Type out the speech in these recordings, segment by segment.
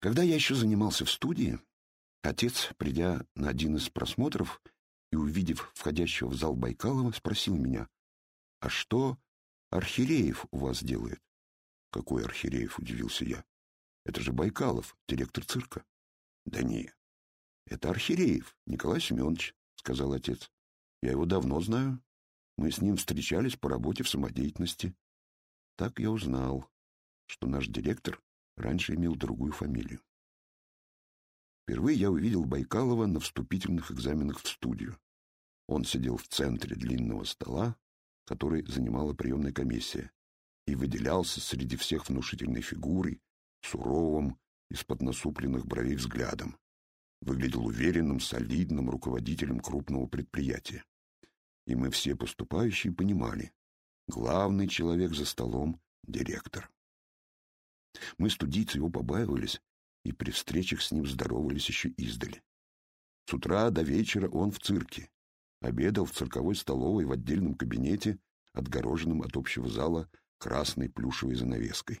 Когда я еще занимался в студии, отец, придя на один из просмотров и увидев входящего в зал Байкалова, спросил меня, «А что Архиреев у вас делает?» «Какой Архиреев?» — удивился я. «Это же Байкалов, директор цирка». «Да не, это Архиреев, Николай Семенович», — сказал отец. «Я его давно знаю. Мы с ним встречались по работе в самодеятельности. Так я узнал, что наш директор раньше имел другую фамилию. Впервые я увидел Байкалова на вступительных экзаменах в студию. Он сидел в центре длинного стола, который занимала приемная комиссия, и выделялся среди всех внушительной фигурой, суровым, из-под насупленных бровей взглядом. Выглядел уверенным, солидным руководителем крупного предприятия и мы все поступающие понимали, главный человек за столом — директор. Мы, студийцы, его побаивались, и при встречах с ним здоровались еще издали. С утра до вечера он в цирке, обедал в цирковой столовой в отдельном кабинете, отгороженном от общего зала красной плюшевой занавеской.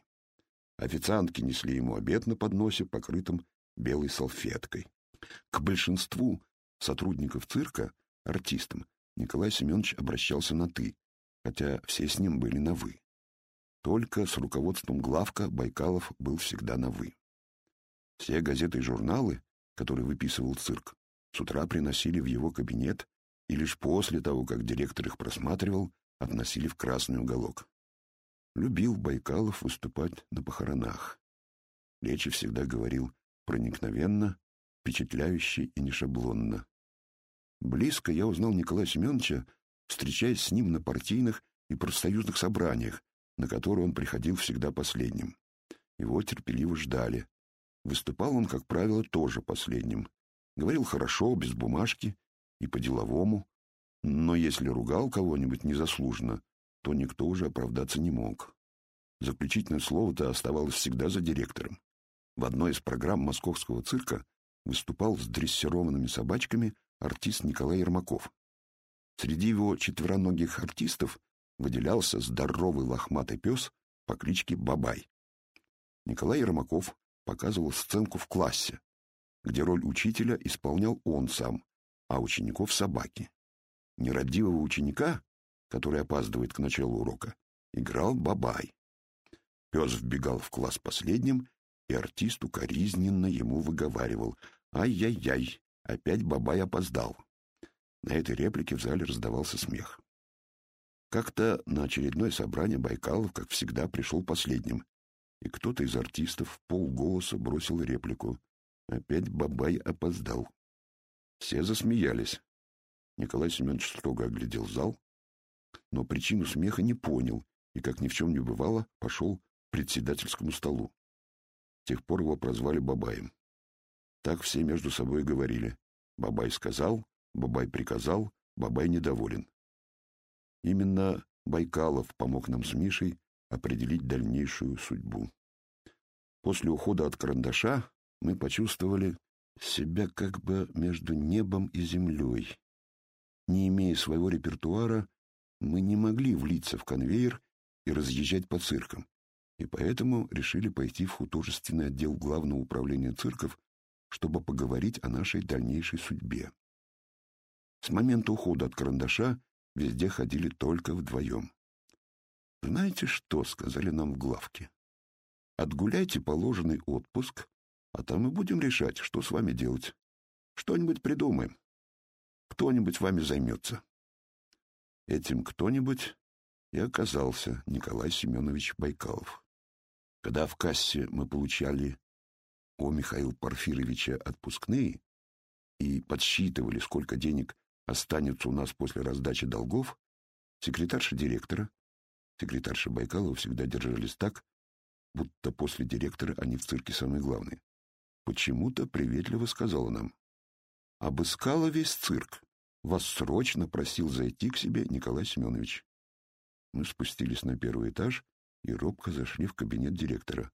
Официантки несли ему обед на подносе, покрытым белой салфеткой. К большинству сотрудников цирка, артистам, Николай Семенович обращался на «ты», хотя все с ним были на «вы». Только с руководством главка Байкалов был всегда на «вы». Все газеты и журналы, которые выписывал цирк, с утра приносили в его кабинет и лишь после того, как директор их просматривал, относили в красный уголок. Любил Байкалов выступать на похоронах. Речи всегда говорил проникновенно, впечатляюще и нешаблонно. Близко я узнал Николая Семеновича, встречаясь с ним на партийных и профсоюзных собраниях, на которые он приходил всегда последним. Его терпеливо ждали. Выступал он, как правило, тоже последним. Говорил хорошо, без бумажки и по-деловому, но если ругал кого-нибудь незаслуженно, то никто уже оправдаться не мог. Заключительное слово-то оставалось всегда за директором. В одной из программ московского цирка выступал с дрессированными собачками артист Николай Ермаков. Среди его четвероногих артистов выделялся здоровый лохматый пес по кличке Бабай. Николай Ермаков показывал сценку в классе, где роль учителя исполнял он сам, а учеников — собаки. Нерадивого ученика, который опаздывает к началу урока, играл Бабай. Пес вбегал в класс последним, и артист укоризненно ему выговаривал «Ай-яй-яй, Опять Бабай опоздал. На этой реплике в зале раздавался смех. Как-то на очередное собрание Байкалов, как всегда, пришел последним, и кто-то из артистов полголоса бросил реплику. Опять Бабай опоздал. Все засмеялись. Николай Семенович строго оглядел зал, но причину смеха не понял и, как ни в чем не бывало, пошел к председательскому столу. С тех пор его прозвали Бабаем. Так все между собой говорили. Бабай сказал, Бабай приказал, Бабай недоволен. Именно Байкалов помог нам с Мишей определить дальнейшую судьбу. После ухода от карандаша мы почувствовали себя как бы между небом и землей. Не имея своего репертуара, мы не могли влиться в конвейер и разъезжать по циркам, и поэтому решили пойти в художественный отдел Главного управления цирков чтобы поговорить о нашей дальнейшей судьбе. С момента ухода от карандаша везде ходили только вдвоем. «Знаете что?» — сказали нам в главке. «Отгуляйте положенный отпуск, а там мы будем решать, что с вами делать. Что-нибудь придумаем. Кто-нибудь вами займется». Этим кто-нибудь и оказался Николай Семенович Байкалов. Когда в кассе мы получали у Михаила Порфировича отпускные и подсчитывали, сколько денег останется у нас после раздачи долгов, секретарша директора, секретарша Байкалова всегда держались так, будто после директора они в цирке самые главные, почему-то приветливо сказала нам. Обыскала весь цирк. Вас срочно просил зайти к себе Николай Семенович. Мы спустились на первый этаж и робко зашли в кабинет директора.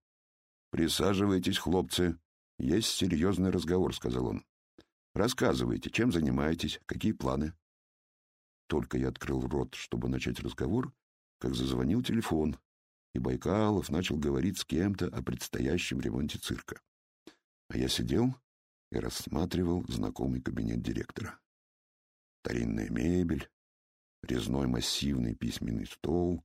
«Присаживайтесь, хлопцы. Есть серьезный разговор», — сказал он. «Рассказывайте, чем занимаетесь, какие планы?» Только я открыл рот, чтобы начать разговор, как зазвонил телефон, и Байкалов начал говорить с кем-то о предстоящем ремонте цирка. А я сидел и рассматривал знакомый кабинет директора. Старинная мебель, резной массивный письменный стол,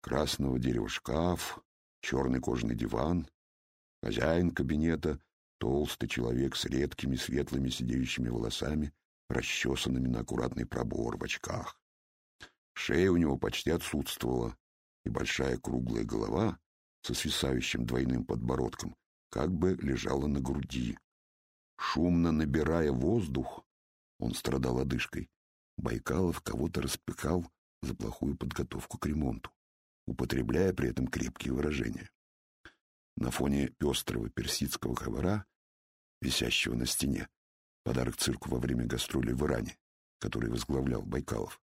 красного дерева шкаф, черный кожаный диван, хозяин кабинета, толстый человек с редкими светлыми сидеющими волосами, расчесанными на аккуратный пробор в очках. Шея у него почти отсутствовала, и большая круглая голова со свисающим двойным подбородком как бы лежала на груди. Шумно набирая воздух, он страдал одышкой. Байкалов кого-то распекал за плохую подготовку к ремонту, употребляя при этом крепкие выражения. На фоне пестрого персидского ковра, висящего на стене, подарок цирку во время гастролей в Иране, который возглавлял Байкалов,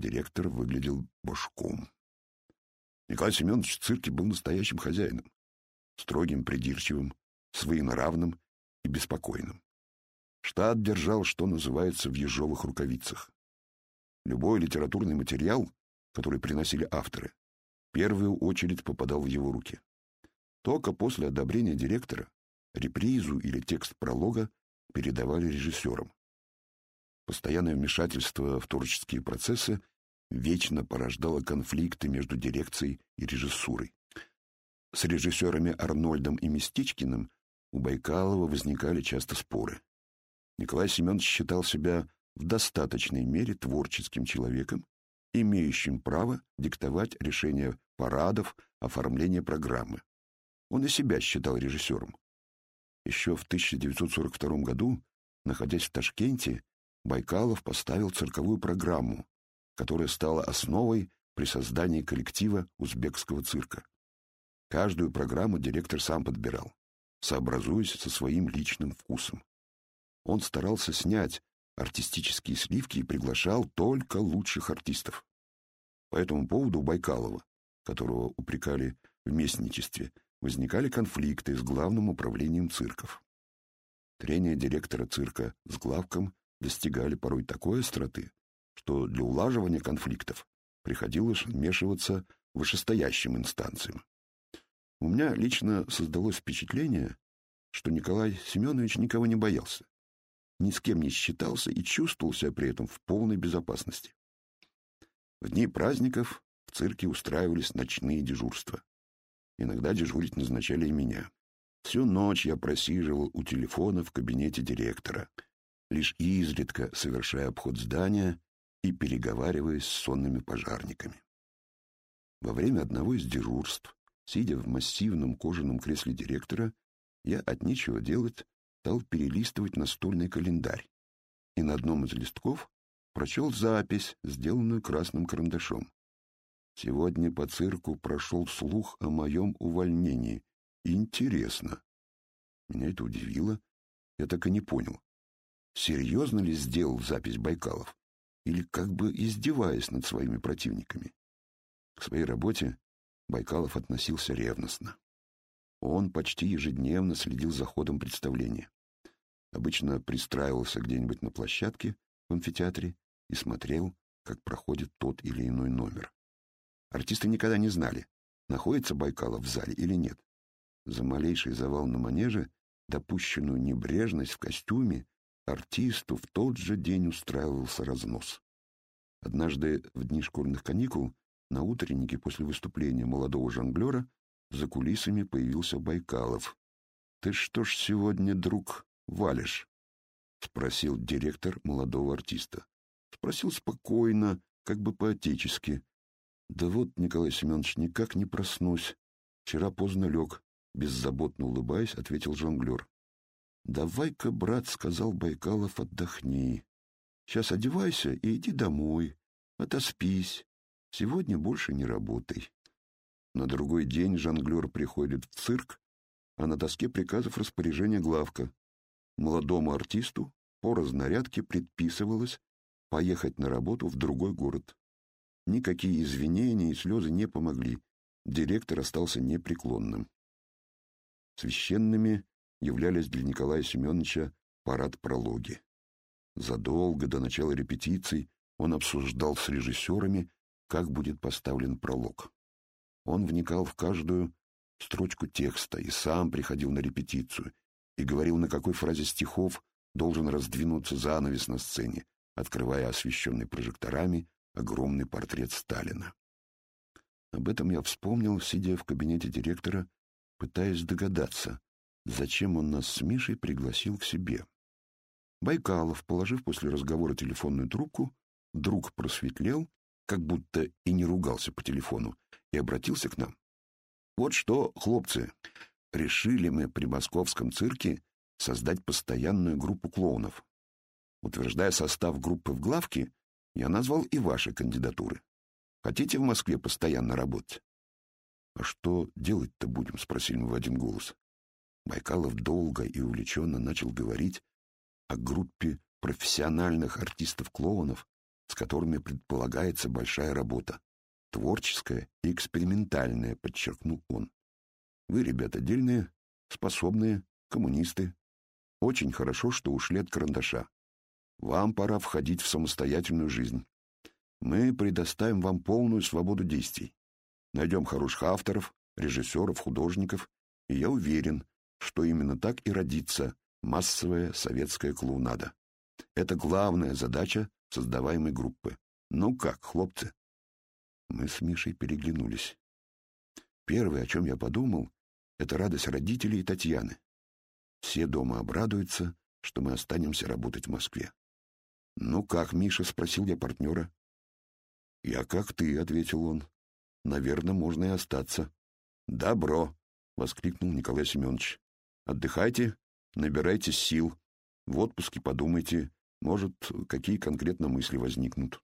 директор выглядел башком. Николай Семенович в цирке был настоящим хозяином, строгим, придирчивым, своенравным и беспокойным. Штат держал, что называется, в ежовых рукавицах. Любой литературный материал, который приносили авторы, в первую очередь попадал в его руки. Только после одобрения директора репризу или текст пролога передавали режиссерам. Постоянное вмешательство в творческие процессы вечно порождало конфликты между дирекцией и режиссурой. С режиссерами Арнольдом и Местичкиным у Байкалова возникали часто споры. Николай Семенович считал себя в достаточной мере творческим человеком, имеющим право диктовать решения парадов, оформления программы. Он и себя считал режиссером. Еще в 1942 году, находясь в Ташкенте, Байкалов поставил цирковую программу, которая стала основой при создании коллектива узбекского цирка. Каждую программу директор сам подбирал, сообразуясь со своим личным вкусом. Он старался снять артистические сливки и приглашал только лучших артистов. По этому поводу Байкалова, которого упрекали в местничестве, возникали конфликты с главным управлением цирков. Трения директора цирка с главком достигали порой такой остроты, что для улаживания конфликтов приходилось вмешиваться вышестоящим инстанциям. У меня лично создалось впечатление, что Николай Семенович никого не боялся, ни с кем не считался и чувствовал себя при этом в полной безопасности. В дни праздников в цирке устраивались ночные дежурства. Иногда дежурить назначали и меня. Всю ночь я просиживал у телефона в кабинете директора, лишь изредка совершая обход здания и переговариваясь с сонными пожарниками. Во время одного из дежурств, сидя в массивном кожаном кресле директора, я от нечего делать стал перелистывать настольный календарь и на одном из листков прочел запись, сделанную красным карандашом. Сегодня по цирку прошел слух о моем увольнении. Интересно. Меня это удивило. Я так и не понял, серьезно ли сделал запись Байкалов или как бы издеваясь над своими противниками. К своей работе Байкалов относился ревностно. Он почти ежедневно следил за ходом представления. Обычно пристраивался где-нибудь на площадке в амфитеатре и смотрел, как проходит тот или иной номер. Артисты никогда не знали, находится Байкалов в зале или нет. За малейший завал на манеже, допущенную небрежность в костюме, артисту в тот же день устраивался разнос. Однажды в дни школьных каникул на утреннике после выступления молодого жонглера за кулисами появился Байкалов. «Ты что ж сегодня, друг, валишь?» — спросил директор молодого артиста. Спросил спокойно, как бы по-отечески. «Да вот, Николай Семенович, никак не проснусь. Вчера поздно лег», — беззаботно улыбаясь, ответил жонглер. «Давай-ка, брат, — сказал Байкалов, — отдохни. Сейчас одевайся и иди домой. Отоспись. Сегодня больше не работай». На другой день жонглер приходит в цирк, а на доске приказов распоряжения главка. Молодому артисту по разнарядке предписывалось поехать на работу в другой город. Никакие извинения и слезы не помогли. Директор остался непреклонным. Священными являлись для Николая Семеновича парад-прологи. Задолго до начала репетиций он обсуждал с режиссерами, как будет поставлен пролог. Он вникал в каждую строчку текста и сам приходил на репетицию, и говорил, на какой фразе стихов должен раздвинуться занавес на сцене, открывая освещенный прожекторами огромный портрет Сталина. Об этом я вспомнил, сидя в кабинете директора, пытаясь догадаться, зачем он нас с Мишей пригласил к себе. Байкалов, положив после разговора телефонную трубку, вдруг просветлел, как будто и не ругался по телефону, и обратился к нам. «Вот что, хлопцы, решили мы при московском цирке создать постоянную группу клоунов. Утверждая состав группы в главке, я назвал и ваши кандидатуры. Хотите в Москве постоянно работать? «А что делать-то будем?» — спросили мы в один голос. Байкалов долго и увлеченно начал говорить о группе профессиональных артистов-клоунов, с которыми предполагается большая работа. Творческая и экспериментальная, подчеркнул он. Вы, ребята, дельные, способные, коммунисты. Очень хорошо, что ушли от карандаша. Вам пора входить в самостоятельную жизнь. Мы предоставим вам полную свободу действий. Найдем хороших авторов, режиссеров, художников, и я уверен, что именно так и родится массовая советская клоунада. Это главная задача создаваемой группы. Ну как, хлопцы? Мы с Мишей переглянулись. Первое, о чем я подумал, это радость родителей и Татьяны. Все дома обрадуются, что мы останемся работать в Москве. «Ну как, Миша?» — спросил я партнера. «Я как ты», — ответил он. «Наверное, можно и остаться». «Добро!» — воскликнул Николай Семенович. «Отдыхайте, набирайтесь сил. В отпуске подумайте, может, какие конкретно мысли возникнут».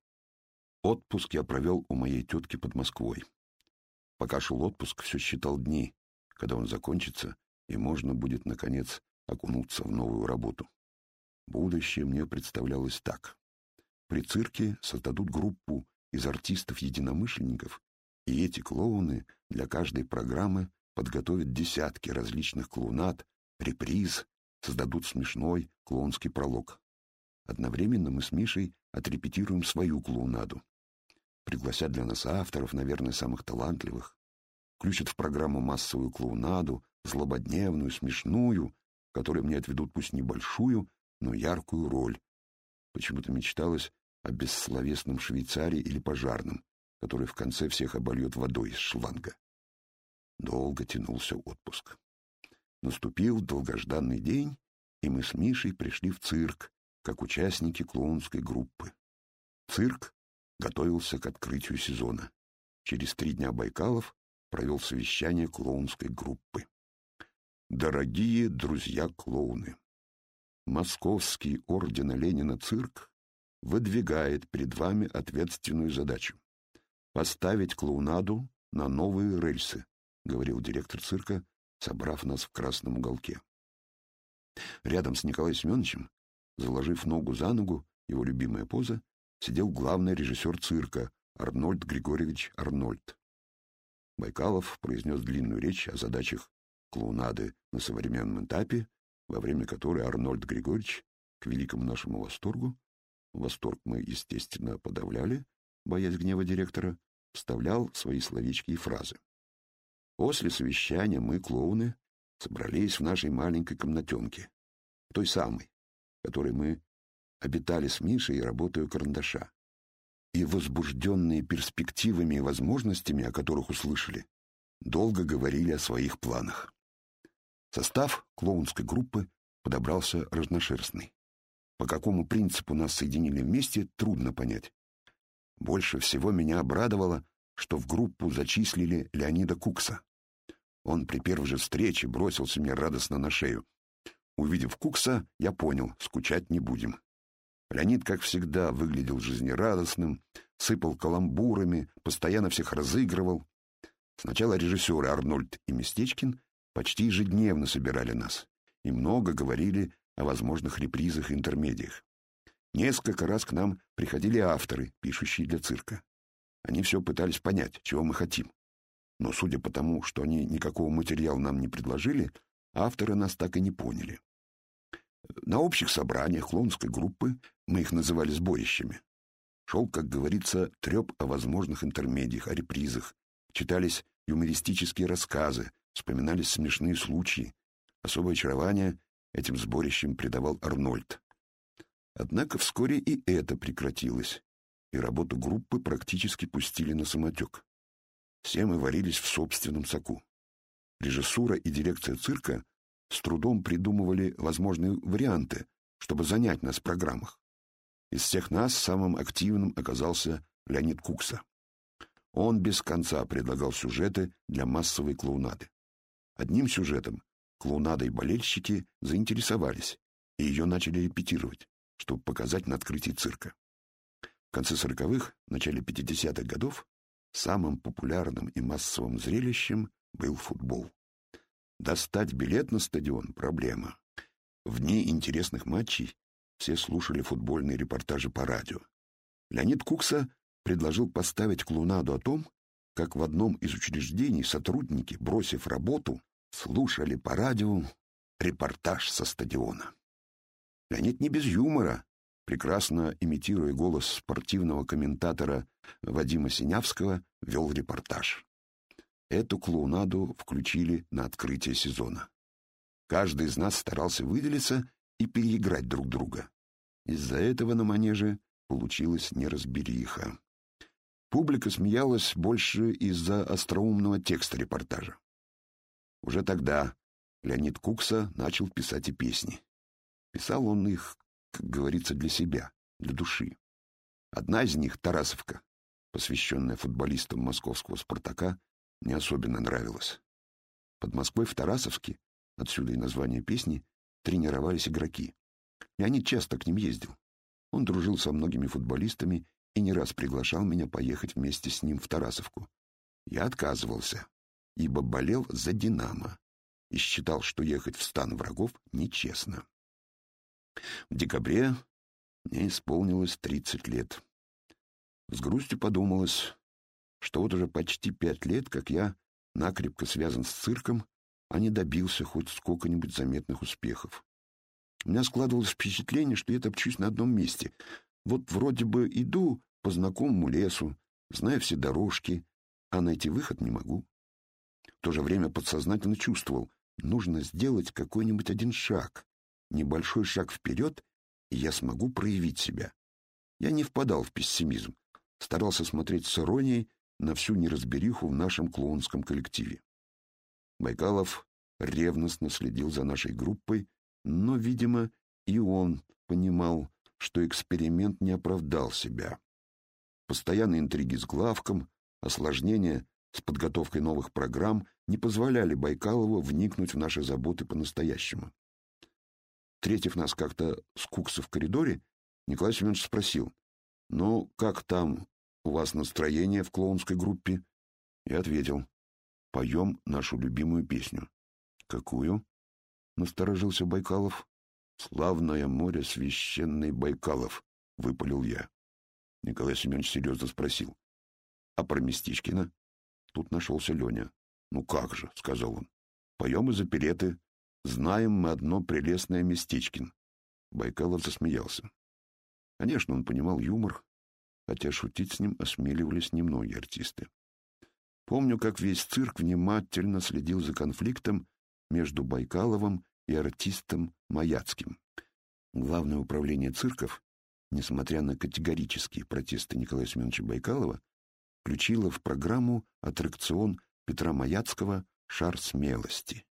Отпуск я провел у моей тетки под Москвой. Пока шел отпуск, все считал дни, когда он закончится, и можно будет, наконец, окунуться в новую работу. Будущее мне представлялось так. При цирке создадут группу из артистов-единомышленников, и эти клоуны для каждой программы подготовят десятки различных клоунат, реприз, создадут смешной клоунский пролог. Одновременно мы с Мишей отрепетируем свою клоунаду. Пригласят для нас авторов, наверное, самых талантливых. Включат в программу массовую клоунаду, злободневную, смешную, которой мне отведут пусть небольшую, но яркую роль. Почему-то мечталось о бессловесном швейцаре или пожарном, который в конце всех обольет водой из шланга. Долго тянулся отпуск. Наступил долгожданный день, и мы с Мишей пришли в цирк, как участники клоунской группы. Цирк готовился к открытию сезона. Через три дня Байкалов провел совещание клоунской группы. Дорогие друзья-клоуны! Московский ордена Ленина цирк выдвигает перед вами ответственную задачу — поставить клоунаду на новые рельсы, — говорил директор цирка, собрав нас в красном уголке. Рядом с Николаем Семеновичем, заложив ногу за ногу, его любимая поза, сидел главный режиссер цирка Арнольд Григорьевич Арнольд. Байкалов произнес длинную речь о задачах клоунады на современном этапе, во время которой Арнольд Григорьевич, к великому нашему восторгу, Восторг мы, естественно, подавляли, боясь гнева директора, вставлял свои словечки и фразы. После совещания мы, клоуны, собрались в нашей маленькой комнатенке, той самой, в которой мы обитали с Мишей и работаю карандаша. И, возбужденные перспективами и возможностями, о которых услышали, долго говорили о своих планах. Состав клоунской группы подобрался разношерстный. По какому принципу нас соединили вместе, трудно понять. Больше всего меня обрадовало, что в группу зачислили Леонида Кукса. Он при первой же встрече бросился мне радостно на шею. Увидев Кукса, я понял, скучать не будем. Леонид, как всегда, выглядел жизнерадостным, сыпал каламбурами, постоянно всех разыгрывал. Сначала режиссеры Арнольд и Местечкин почти ежедневно собирали нас и много говорили о возможных репризах и интермедиях. Несколько раз к нам приходили авторы, пишущие для цирка. Они все пытались понять, чего мы хотим. Но судя по тому, что они никакого материала нам не предложили, авторы нас так и не поняли. На общих собраниях клоунской группы, мы их называли сборищами, шел, как говорится, треп о возможных интермедиях, о репризах, читались юмористические рассказы, вспоминались смешные случаи. Особое очарование этим сборищем придавал Арнольд. Однако вскоре и это прекратилось, и работу группы практически пустили на самотек. Все мы варились в собственном соку. Режиссура и дирекция цирка с трудом придумывали возможные варианты, чтобы занять нас в программах. Из всех нас самым активным оказался Леонид Кукса. Он без конца предлагал сюжеты для массовой клоунады. Одним сюжетом клоунадой болельщики заинтересовались и ее начали репетировать, чтобы показать на открытии цирка. В конце сороковых, начале 50-х годов самым популярным и массовым зрелищем был футбол. Достать билет на стадион — проблема. В дни интересных матчей все слушали футбольные репортажи по радио. Леонид Кукса предложил поставить клоунаду о том, как в одном из учреждений сотрудники, бросив работу, слушали по радио репортаж со стадиона. Леонид не без юмора, прекрасно имитируя голос спортивного комментатора Вадима Синявского, вел репортаж. Эту клоунаду включили на открытие сезона. Каждый из нас старался выделиться и переиграть друг друга. Из-за этого на манеже получилась неразбериха. Публика смеялась больше из-за остроумного текста репортажа. Уже тогда Леонид Кукса начал писать и песни. Писал он их, как говорится, для себя, для души. Одна из них, «Тарасовка», посвященная футболистам московского «Спартака», мне особенно нравилась. Под Москвой в Тарасовске, отсюда и название песни, тренировались игроки. Леонид часто к ним ездил. Он дружил со многими футболистами и не раз приглашал меня поехать вместе с ним в Тарасовку. Я отказывался, ибо болел за «Динамо» и считал, что ехать в стан врагов нечестно. В декабре мне исполнилось 30 лет. С грустью подумалось, что вот уже почти пять лет, как я накрепко связан с цирком, а не добился хоть сколько-нибудь заметных успехов. У меня складывалось впечатление, что я топчусь на одном месте. Вот вроде бы иду по знакомому лесу, знаю все дорожки, а найти выход не могу. В то же время подсознательно чувствовал, нужно сделать какой-нибудь один шаг, небольшой шаг вперед, и я смогу проявить себя. Я не впадал в пессимизм, старался смотреть с иронией на всю неразбериху в нашем клоунском коллективе. Байкалов ревностно следил за нашей группой, но, видимо, и он понимал, что эксперимент не оправдал себя. Постоянные интриги с главком, осложнения с подготовкой новых программ не позволяли Байкалову вникнуть в наши заботы по-настоящему. Встретив нас как-то с Кукса в коридоре, Николай Семенович спросил, «Ну, как там у вас настроение в клоунской группе?» Я ответил, «Поем нашу любимую песню». «Какую?» — насторожился Байкалов. «Славное море священный Байкалов», — выпалил я. Николай Семенович серьезно спросил, «А про Местичкина?» Тут нашелся Леня. «Ну как же», — сказал он, «поем из опереты Знаем мы одно прелестное местечкин. Байкалов засмеялся. Конечно, он понимал юмор, хотя шутить с ним осмеливались немногие артисты. Помню, как весь цирк внимательно следил за конфликтом между Байкаловым и артистом Маяцким. Главное управление цирков, несмотря на категорические протесты Николая Семеновича Байкалова, включило в программу аттракцион Петра Маяцкого «Шар смелости».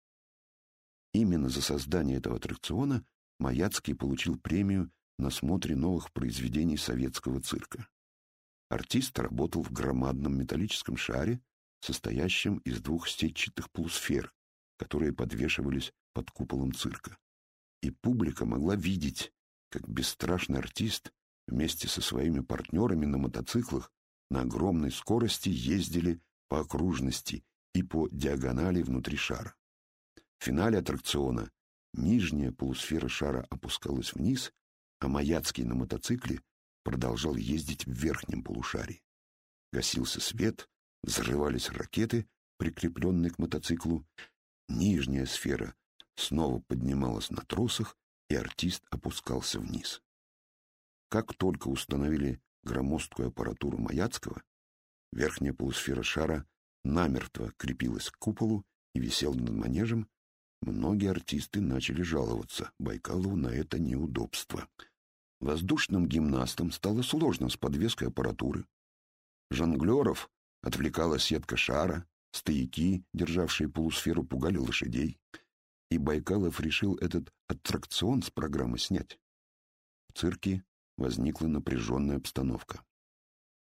Именно за создание этого аттракциона Маяцкий получил премию на смотре новых произведений советского цирка. Артист работал в громадном металлическом шаре, состоящем из двух сетчатых полусфер, которые подвешивались под куполом цирка. И публика могла видеть, как бесстрашный артист вместе со своими партнерами на мотоциклах на огромной скорости ездили по окружности и по диагонали внутри шара. В финале аттракциона нижняя полусфера шара опускалась вниз, а Маяцкий на мотоцикле продолжал ездить в верхнем полушарии. Гасился свет, взрывались ракеты, прикрепленные к мотоциклу. Нижняя сфера снова поднималась на тросах, и артист опускался вниз. Как только установили громоздкую аппаратуру Маяцкого, верхняя полусфера шара намертво крепилась к куполу и висела над манежем, Многие артисты начали жаловаться Байкалову на это неудобство. Воздушным гимнастам стало сложно с подвеской аппаратуры. Жонглеров отвлекала сетка шара, стояки, державшие полусферу, пугали лошадей. И Байкалов решил этот аттракцион с программы снять. В цирке возникла напряженная обстановка.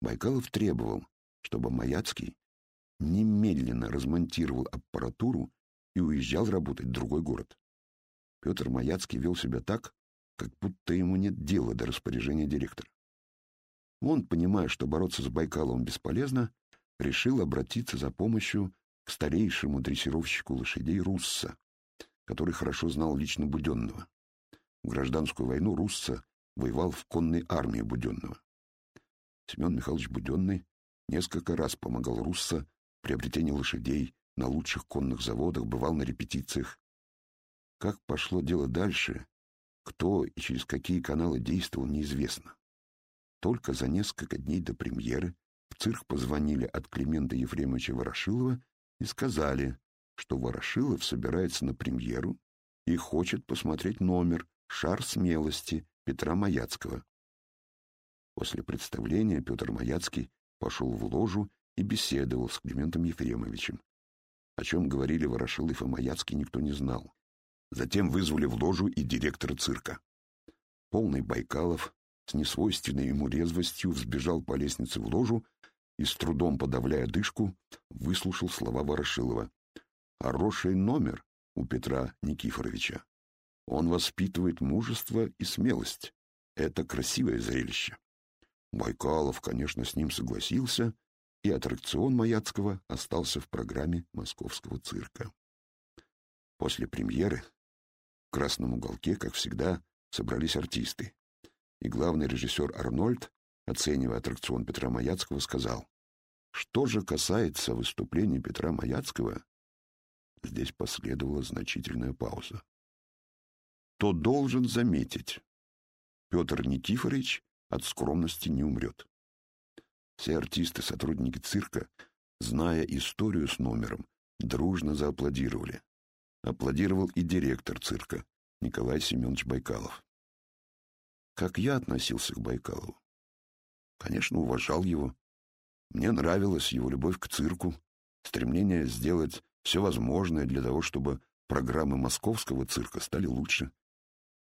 Байкалов требовал, чтобы Маяцкий немедленно размонтировал аппаратуру и уезжал работать в другой город. Петр Маяцкий вел себя так, как будто ему нет дела до распоряжения директора. Он, понимая, что бороться с Байкаловым бесполезно, решил обратиться за помощью к старейшему дрессировщику лошадей Русса, который хорошо знал лично Буденного. В гражданскую войну Русса воевал в конной армии Буденного. Семен Михайлович Буденный несколько раз помогал Русса в приобретении лошадей на лучших конных заводах, бывал на репетициях. Как пошло дело дальше, кто и через какие каналы действовал, неизвестно. Только за несколько дней до премьеры в цирк позвонили от Климента Ефремовича Ворошилова и сказали, что Ворошилов собирается на премьеру и хочет посмотреть номер «Шар смелости» Петра Маяцкого. После представления Петр Маяцкий пошел в ложу и беседовал с Климентом Ефремовичем. О чем говорили Ворошилов и Маяцкий, никто не знал. Затем вызвали в ложу и директора цирка. Полный Байкалов с несвойственной ему резвостью взбежал по лестнице в ложу и, с трудом подавляя дышку, выслушал слова Ворошилова. «Хороший номер у Петра Никифоровича. Он воспитывает мужество и смелость. Это красивое зрелище». Байкалов, конечно, с ним согласился, и аттракцион Маяцкого остался в программе московского цирка. После премьеры в красном уголке, как всегда, собрались артисты. И главный режиссер Арнольд, оценивая аттракцион Петра Маяцкого, сказал, что же касается выступления Петра Маяцкого, здесь последовала значительная пауза, то должен заметить, Петр Никифорович от скромности не умрет. Все артисты, сотрудники цирка, зная историю с номером, дружно зааплодировали. Аплодировал и директор цирка Николай Семенович Байкалов. Как я относился к Байкалову? Конечно, уважал его. Мне нравилась его любовь к цирку, стремление сделать все возможное для того, чтобы программы московского цирка стали лучше.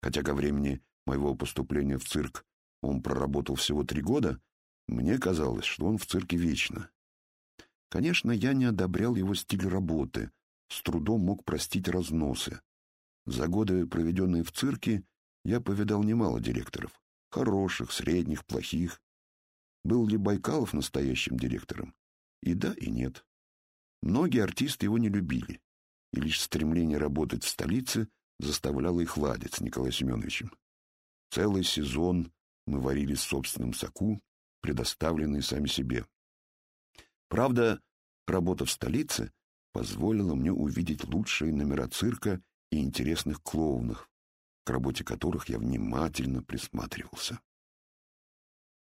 Хотя ко времени моего поступления в цирк он проработал всего три года, мне казалось, что он в цирке вечно. Конечно, я не одобрял его стиль работы, с трудом мог простить разносы. За годы, проведенные в цирке, я повидал немало директоров. Хороших, средних, плохих. Был ли Байкалов настоящим директором? И да, и нет. Многие артисты его не любили, и лишь стремление работать в столице заставляло их ладить с Николаем Семеновичем. Целый сезон мы варили в собственном соку, предоставленные сами себе. Правда, работа в столице позволила мне увидеть лучшие номера цирка и интересных клоунов, к работе которых я внимательно присматривался.